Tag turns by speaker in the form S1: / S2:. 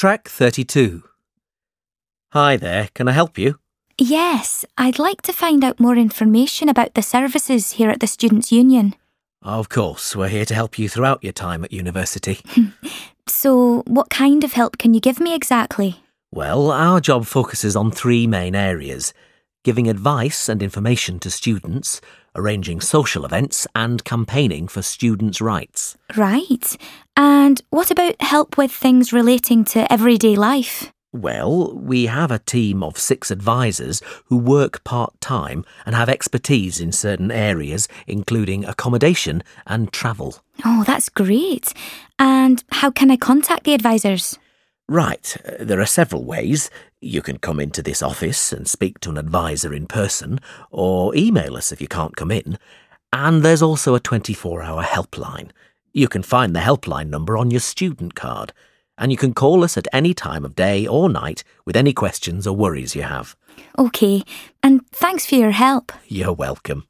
S1: Track 32. Hi there, can I help you?
S2: Yes, I'd like to find out more information about the services here at the Students' Union.
S1: Of course, we're here to help you throughout your time at university.
S2: So, what kind of help can you give me exactly?
S1: well, our job focuses on three main areas giving advice and information to students, arranging social events, and campaigning for students' rights.
S2: Right. And what about help with things relating to everyday life?
S1: Well, we have a team of six advisors who work part time and have expertise in certain areas, including accommodation and travel.
S2: Oh, that's great. And how can I contact the advisors?
S1: Right, uh, there are several ways. You can come into this office and speak to an advisor in person, or email us if you can't come in. And there's also a 24 hour helpline. You can find the helpline number on your student card, and you can call us at any time of day or night with any questions or worries you have.
S2: OK. And thanks for your help.
S1: You're welcome.